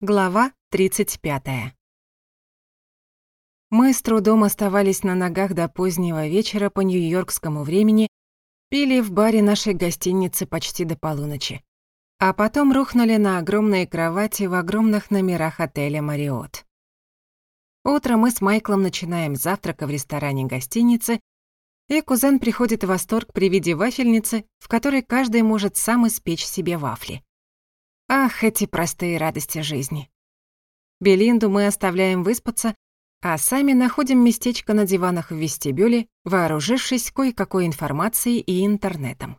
Глава 35. Мы с трудом оставались на ногах до позднего вечера по нью-йоркскому времени, пили в баре нашей гостиницы почти до полуночи. А потом рухнули на огромные кровати в огромных номерах отеля «Мариот». Утром мы с Майклом начинаем завтрак в ресторане гостиницы, и кузен приходит в восторг при виде вафельницы, в которой каждый может сам испечь себе вафли. Ах, эти простые радости жизни. Белинду мы оставляем выспаться, а сами находим местечко на диванах в вестибюле, вооружившись кое-какой информацией и интернетом.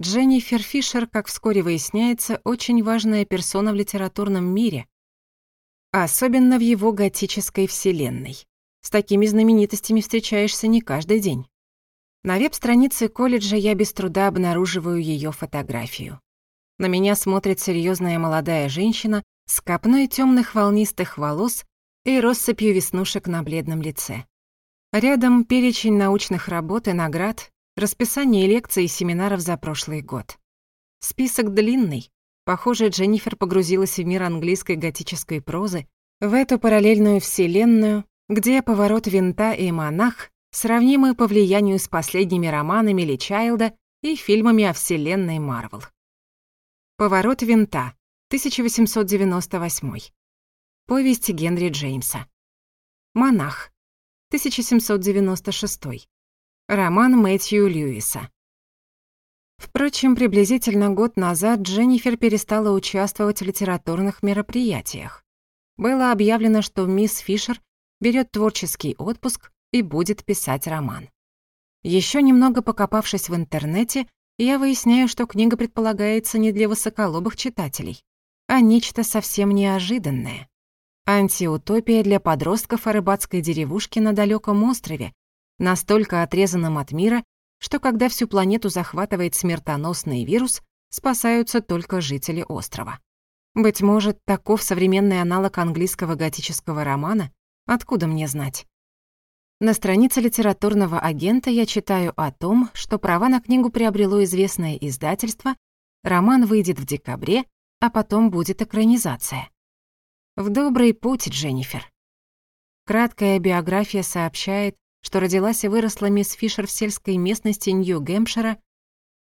Дженнифер Фишер, как вскоре выясняется, очень важная персона в литературном мире, особенно в его готической вселенной. С такими знаменитостями встречаешься не каждый день. На веб-странице колледжа я без труда обнаруживаю ее фотографию. На меня смотрит серьезная молодая женщина с копной темных волнистых волос и россыпью веснушек на бледном лице. Рядом перечень научных работ и наград, расписание лекций и семинаров за прошлый год. Список длинный. Похоже, Дженнифер погрузилась в мир английской готической прозы, в эту параллельную вселенную, где поворот винта и монах сравнимы по влиянию с последними романами Ли Чайлда и фильмами о вселенной Марвел. Поворот винта, 1898. Повесть Генри Джеймса. Монах, 1796. Роман Мэтью Льюиса. Впрочем, приблизительно год назад Дженнифер перестала участвовать в литературных мероприятиях. Было объявлено, что мисс Фишер берет творческий отпуск и будет писать роман. Еще немного покопавшись в интернете, я выясняю, что книга предполагается не для высоколобых читателей, а нечто совсем неожиданное. Антиутопия для подростков о рыбацкой деревушке на далеком острове, настолько отрезанном от мира, что когда всю планету захватывает смертоносный вирус, спасаются только жители острова. Быть может, таков современный аналог английского готического романа? Откуда мне знать? На странице литературного агента я читаю о том, что права на книгу приобрело известное издательство, роман выйдет в декабре, а потом будет экранизация. В добрый путь, Дженнифер. Краткая биография сообщает, что родилась и выросла мисс Фишер в сельской местности Нью-Гэмпшира,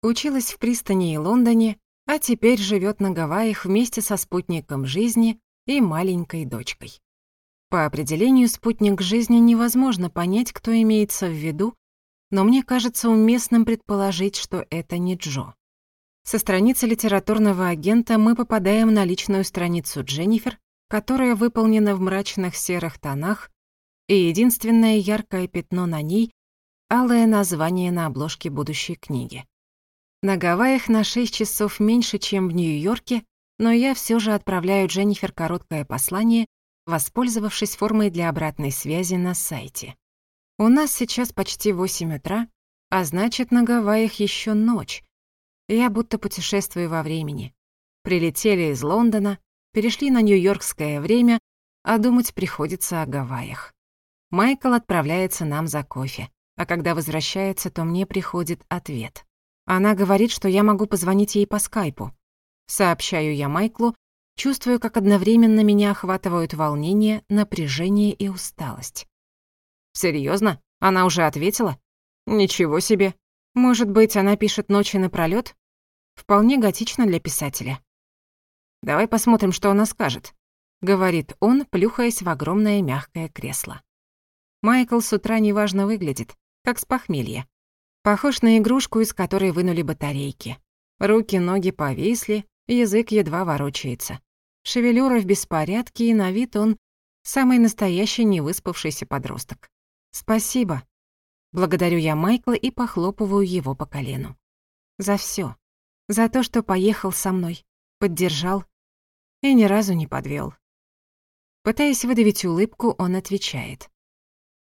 училась в пристани и Лондоне, а теперь живет на Гавайях вместе со спутником жизни и маленькой дочкой. По определению спутник жизни невозможно понять, кто имеется в виду, но мне кажется уместным предположить, что это не Джо. Со страницы литературного агента мы попадаем на личную страницу Дженнифер, которая выполнена в мрачных серых тонах, и единственное яркое пятно на ней — алое название на обложке будущей книги. На Гавайях на 6 часов меньше, чем в Нью-Йорке, но я все же отправляю Дженнифер короткое послание, воспользовавшись формой для обратной связи на сайте. У нас сейчас почти 8 утра, а значит, на Гавайях еще ночь. Я будто путешествую во времени. Прилетели из Лондона, перешли на нью-йоркское время, а думать приходится о Гавайях. Майкл отправляется нам за кофе, а когда возвращается, то мне приходит ответ. Она говорит, что я могу позвонить ей по скайпу. Сообщаю я Майклу, Чувствую, как одновременно меня охватывают волнение, напряжение и усталость. «Серьезно? Она уже ответила?» «Ничего себе! Может быть, она пишет ночи напролёт?» «Вполне готично для писателя». «Давай посмотрим, что она скажет», — говорит он, плюхаясь в огромное мягкое кресло. Майкл с утра неважно выглядит, как с похмелья. Похож на игрушку, из которой вынули батарейки. Руки, ноги повисли, Язык едва ворочается. Шевелюра в беспорядке, и на вид он самый настоящий невыспавшийся подросток. «Спасибо». Благодарю я Майкла и похлопываю его по колену. За все, За то, что поехал со мной, поддержал и ни разу не подвел. Пытаясь выдавить улыбку, он отвечает.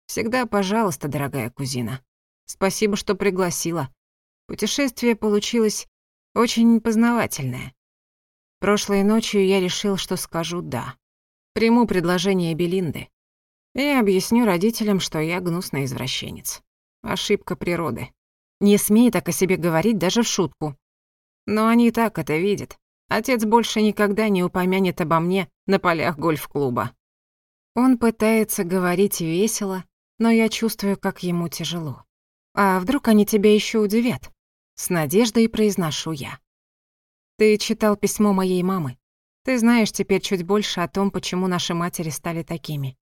«Всегда пожалуйста, дорогая кузина. Спасибо, что пригласила. Путешествие получилось очень познавательное. Прошлой ночью я решил, что скажу «да». Приму предложение Белинды. И объясню родителям, что я гнусный извращенец. Ошибка природы. Не смей так о себе говорить даже в шутку. Но они и так это видят. Отец больше никогда не упомянет обо мне на полях гольф-клуба. Он пытается говорить весело, но я чувствую, как ему тяжело. А вдруг они тебя еще удивят? С надеждой произношу я. Ты читал письмо моей мамы. Ты знаешь теперь чуть больше о том, почему наши матери стали такими.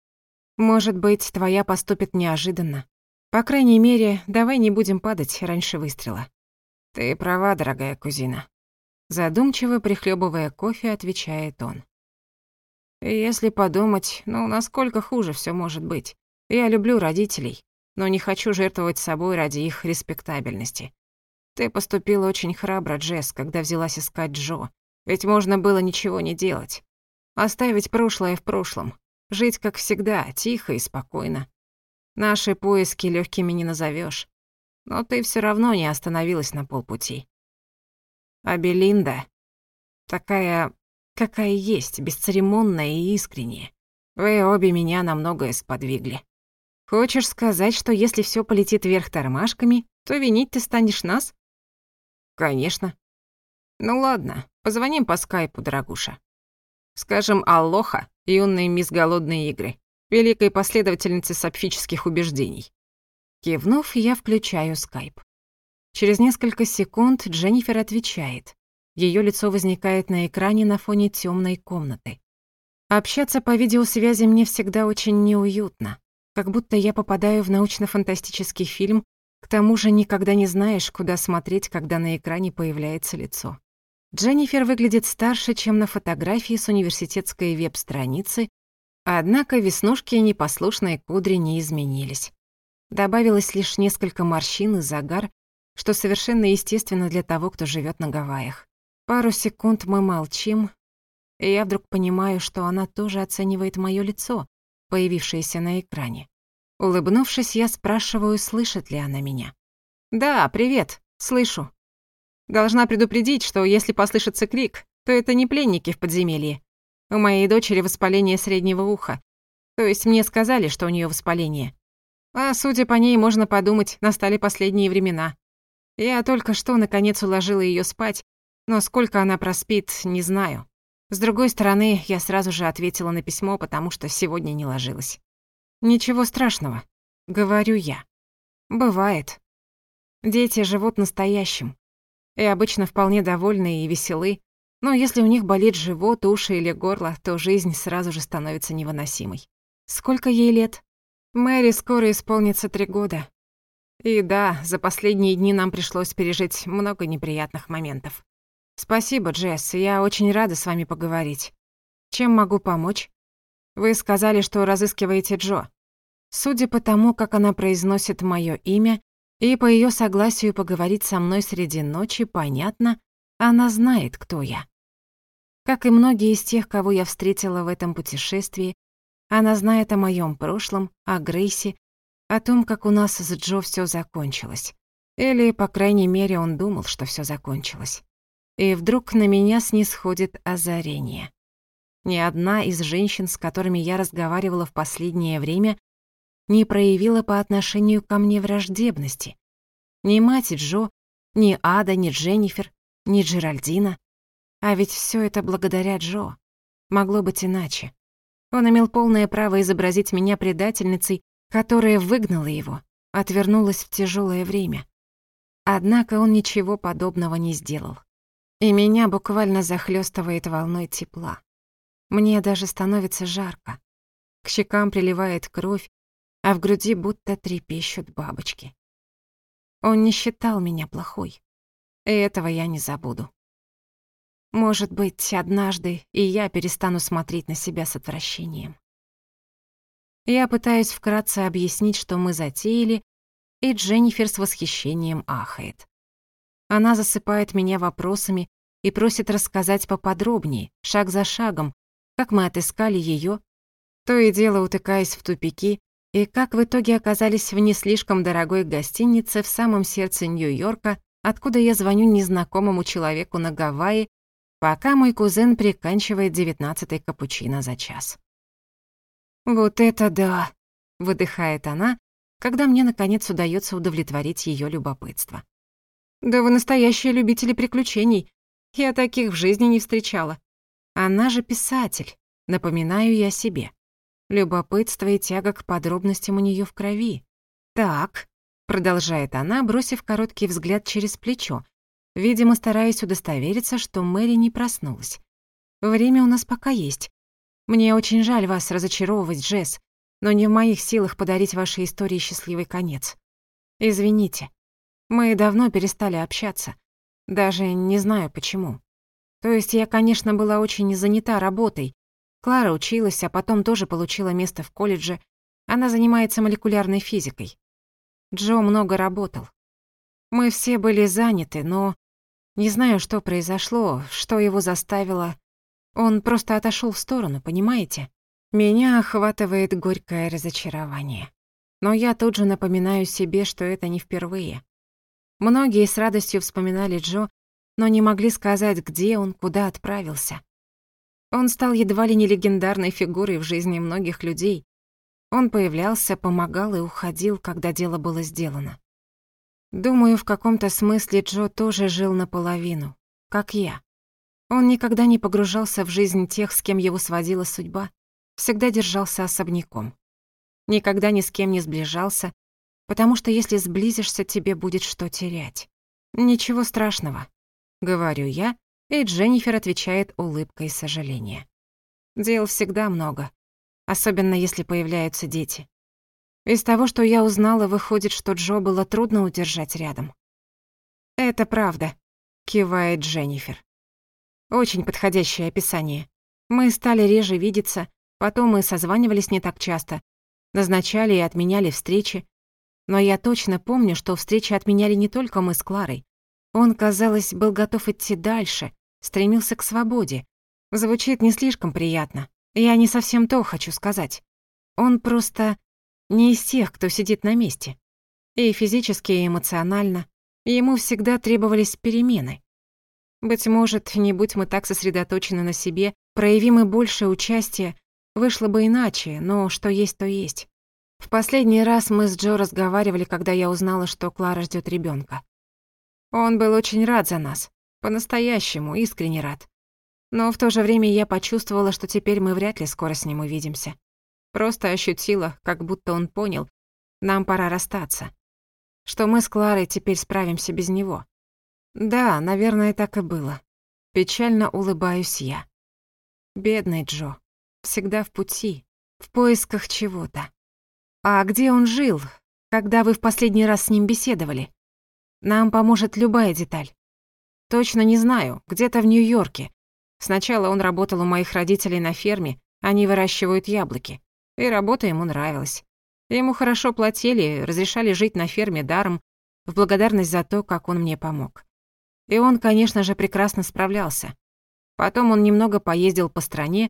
Может быть, твоя поступит неожиданно. По крайней мере, давай не будем падать раньше выстрела. Ты права, дорогая кузина. Задумчиво прихлебывая кофе, отвечает он. Если подумать, ну насколько хуже все может быть. Я люблю родителей, но не хочу жертвовать собой ради их респектабельности. Ты поступила очень храбро, Джесс, когда взялась искать Джо. Ведь можно было ничего не делать. Оставить прошлое в прошлом. Жить, как всегда, тихо и спокойно. Наши поиски легкими не назовешь. Но ты все равно не остановилась на полпути. А Белинда такая, какая есть, бесцеремонная и искренняя. Вы обе меня на многое сподвигли. Хочешь сказать, что если все полетит вверх тормашками, то винить ты станешь нас? «Конечно». «Ну ладно, позвоним по скайпу, дорогуша. Скажем «Аллоха» юной мисс Голодные игры, великой последовательницы сапфических убеждений». Кивнув, я включаю скайп. Через несколько секунд Дженнифер отвечает. Ее лицо возникает на экране на фоне темной комнаты. Общаться по видеосвязи мне всегда очень неуютно, как будто я попадаю в научно-фантастический фильм к тому же никогда не знаешь, куда смотреть, когда на экране появляется лицо. Дженнифер выглядит старше, чем на фотографии с университетской веб-страницы, однако веснушки и непослушные кудри не изменились. Добавилось лишь несколько морщин и загар, что совершенно естественно для того, кто живет на Гавайях. Пару секунд мы молчим, и я вдруг понимаю, что она тоже оценивает мое лицо, появившееся на экране. Улыбнувшись, я спрашиваю, слышит ли она меня. «Да, привет, слышу. Должна предупредить, что если послышится крик, то это не пленники в подземелье. У моей дочери воспаление среднего уха. То есть мне сказали, что у нее воспаление. А судя по ней, можно подумать, настали последние времена. Я только что, наконец, уложила ее спать, но сколько она проспит, не знаю. С другой стороны, я сразу же ответила на письмо, потому что сегодня не ложилась. «Ничего страшного», — говорю я. «Бывает. Дети живут настоящим. И обычно вполне довольны и веселы. Но если у них болит живот, уши или горло, то жизнь сразу же становится невыносимой. Сколько ей лет? Мэри скоро исполнится три года. И да, за последние дни нам пришлось пережить много неприятных моментов. Спасибо, Джесс, я очень рада с вами поговорить. Чем могу помочь? Вы сказали, что разыскиваете Джо. Судя по тому, как она произносит мое имя, и по ее согласию поговорить со мной среди ночи, понятно, она знает, кто я. Как и многие из тех, кого я встретила в этом путешествии, она знает о моем прошлом, о Грейсе, о том, как у нас с Джо все закончилось. Или, по крайней мере, он думал, что все закончилось. И вдруг на меня снисходит озарение. Ни одна из женщин, с которыми я разговаривала в последнее время, не проявила по отношению ко мне враждебности. Ни мать Джо, ни Ада, ни Дженнифер, ни Джеральдина. А ведь все это благодаря Джо. Могло быть иначе. Он имел полное право изобразить меня предательницей, которая выгнала его, отвернулась в тяжелое время. Однако он ничего подобного не сделал. И меня буквально захлестывает волной тепла. Мне даже становится жарко. К щекам приливает кровь, а в груди будто трепещут бабочки. Он не считал меня плохой, и этого я не забуду. Может быть, однажды и я перестану смотреть на себя с отвращением. Я пытаюсь вкратце объяснить, что мы затеяли, и Дженнифер с восхищением ахает. Она засыпает меня вопросами и просит рассказать поподробнее, шаг за шагом, как мы отыскали ее, то и дело утыкаясь в тупики, и как в итоге оказались в не слишком дорогой гостинице в самом сердце Нью-Йорка, откуда я звоню незнакомому человеку на Гавайи, пока мой кузен приканчивает девятнадцатый капучино за час. «Вот это да!» — выдыхает она, когда мне, наконец, удается удовлетворить ее любопытство. «Да вы настоящие любители приключений. Я таких в жизни не встречала. Она же писатель, напоминаю я себе. Любопытство и тяга к подробностям у нее в крови. «Так», — продолжает она, бросив короткий взгляд через плечо, видимо, стараясь удостовериться, что Мэри не проснулась. «Время у нас пока есть. Мне очень жаль вас разочаровывать, Джесс, но не в моих силах подарить вашей истории счастливый конец. Извините, мы давно перестали общаться. Даже не знаю, почему». То есть я, конечно, была очень занята работой. Клара училась, а потом тоже получила место в колледже. Она занимается молекулярной физикой. Джо много работал. Мы все были заняты, но... Не знаю, что произошло, что его заставило. Он просто отошел в сторону, понимаете? Меня охватывает горькое разочарование. Но я тут же напоминаю себе, что это не впервые. Многие с радостью вспоминали Джо, но не могли сказать, где он куда отправился. Он стал едва ли не легендарной фигурой в жизни многих людей. Он появлялся, помогал и уходил, когда дело было сделано. Думаю, в каком-то смысле Джо тоже жил наполовину, как я. Он никогда не погружался в жизнь тех, с кем его сводила судьба, всегда держался особняком. Никогда ни с кем не сближался, потому что если сблизишься, тебе будет что терять. Ничего страшного, — говорю я, и Дженнифер отвечает улыбкой сожаления. «Дел всегда много, особенно если появляются дети. Из того, что я узнала, выходит, что Джо было трудно удержать рядом». «Это правда», — кивает Дженнифер. «Очень подходящее описание. Мы стали реже видеться, потом мы созванивались не так часто, назначали и отменяли встречи. Но я точно помню, что встречи отменяли не только мы с Кларой, он, казалось, был готов идти дальше, стремился к свободе. Звучит не слишком приятно. Я не совсем то хочу сказать. Он просто не из тех, кто сидит на месте. И физически, и эмоционально. Ему всегда требовались перемены. Быть может, не будь мы так сосредоточены на себе, проявим мы больше участия, вышло бы иначе, но что есть, то есть. В последний раз мы с Джо разговаривали, когда я узнала, что Клара ждет ребенка. Он был очень рад за нас. По-настоящему, искренне рад. Но в то же время я почувствовала, что теперь мы вряд ли скоро с ним увидимся. Просто ощутила, как будто он понял, нам пора расстаться. Что мы с Кларой теперь справимся без него. Да, наверное, так и было. Печально улыбаюсь я. Бедный Джо. Всегда в пути, в поисках чего-то. А где он жил, когда вы в последний раз с ним беседовали? Нам поможет любая деталь. Точно не знаю, где-то в Нью-Йорке. Сначала он работал у моих родителей на ферме, они выращивают яблоки. И работа ему нравилась. Ему хорошо платили, разрешали жить на ферме даром, в благодарность за то, как он мне помог. И он, конечно же, прекрасно справлялся. Потом он немного поездил по стране,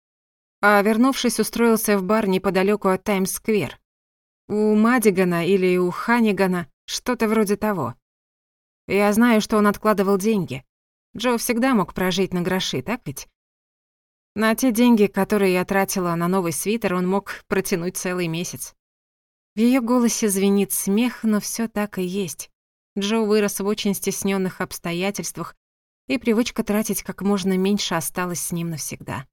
а, вернувшись, устроился в бар неподалеку от Таймс-сквер. У Мадигана или у Ханигана, что-то вроде того. Я знаю, что он откладывал деньги. Джо всегда мог прожить на гроши, так ведь? На те деньги, которые я тратила на новый свитер, он мог протянуть целый месяц. В ее голосе звенит смех, но все так и есть. Джо вырос в очень стесненных обстоятельствах, и привычка тратить как можно меньше осталась с ним навсегда.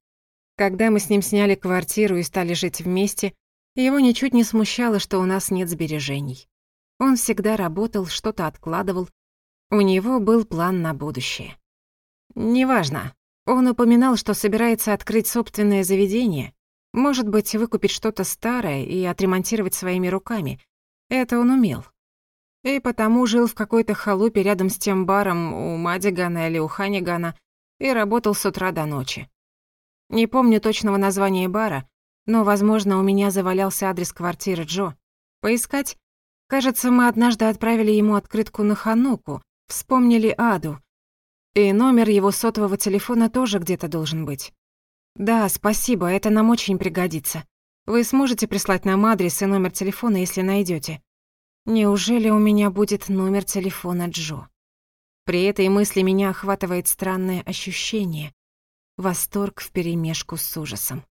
Когда мы с ним сняли квартиру и стали жить вместе, его ничуть не смущало, что у нас нет сбережений. Он всегда работал, что-то откладывал, у него был план на будущее. Неважно. Он упоминал, что собирается открыть собственное заведение. Может быть, выкупить что-то старое и отремонтировать своими руками. Это он умел. И потому жил в какой-то халупе рядом с тем баром у Мадигана или у Ханигана и работал с утра до ночи. Не помню точного названия бара, но, возможно, у меня завалялся адрес квартиры Джо. Поискать? Кажется, мы однажды отправили ему открытку на Хануку, Вспомнили Аду. И номер его сотового телефона тоже где-то должен быть. Да, спасибо, это нам очень пригодится. Вы сможете прислать нам адрес и номер телефона, если найдете. Неужели у меня будет номер телефона Джо? При этой мысли меня охватывает странное ощущение. Восторг вперемешку с ужасом.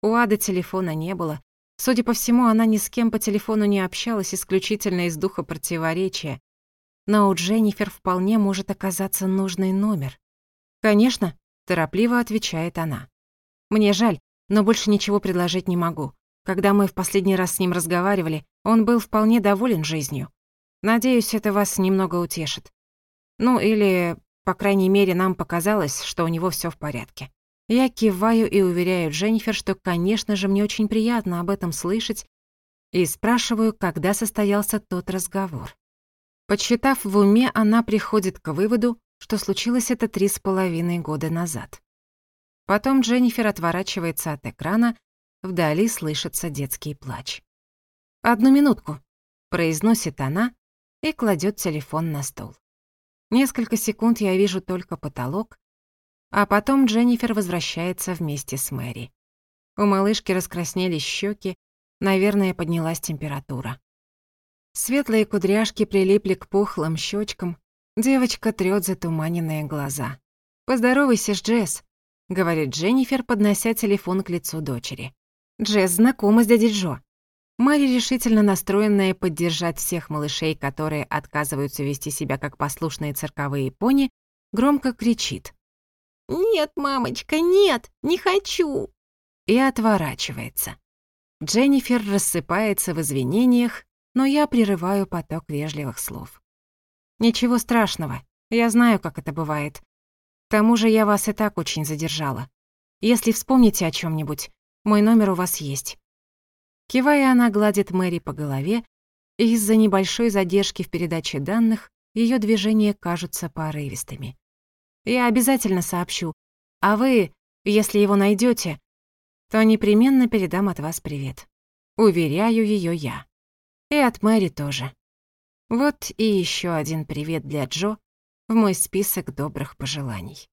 У Ады телефона не было. Судя по всему, она ни с кем по телефону не общалась исключительно из духа противоречия, но у Дженнифер вполне может оказаться нужный номер. «Конечно», — торопливо отвечает она. «Мне жаль, но больше ничего предложить не могу. Когда мы в последний раз с ним разговаривали, он был вполне доволен жизнью. Надеюсь, это вас немного утешит. Ну или, по крайней мере, нам показалось, что у него все в порядке». Я киваю и уверяю Дженнифер, что, конечно же, мне очень приятно об этом слышать, и спрашиваю, когда состоялся тот разговор. Подсчитав в уме, она приходит к выводу, что случилось это три с половиной года назад. Потом Дженнифер отворачивается от экрана, вдали слышится детский плач. «Одну минутку», — произносит она и кладет телефон на стол. Несколько секунд я вижу только потолок, а потом Дженнифер возвращается вместе с Мэри. У малышки раскраснелись щеки, наверное, поднялась температура. Светлые кудряшки прилипли к пухлым щечкам. Девочка трёт затуманенные глаза. «Поздоровайся с Джесс», — говорит Дженнифер, поднося телефон к лицу дочери. «Джесс знакома с дядей Джо». Мэри, решительно настроенная поддержать всех малышей, которые отказываются вести себя как послушные цирковые пони, громко кричит. «Нет, мамочка, нет, не хочу!» и отворачивается. Дженнифер рассыпается в извинениях но я прерываю поток вежливых слов. «Ничего страшного, я знаю, как это бывает. К тому же я вас и так очень задержала. Если вспомните о чем нибудь мой номер у вас есть». Кивая, она гладит Мэри по голове, и из-за небольшой задержки в передаче данных ее движения кажутся порывистыми. «Я обязательно сообщу, а вы, если его найдете, то непременно передам от вас привет». Уверяю ее я и от Мэри тоже. Вот и еще один привет для Джо в мой список добрых пожеланий.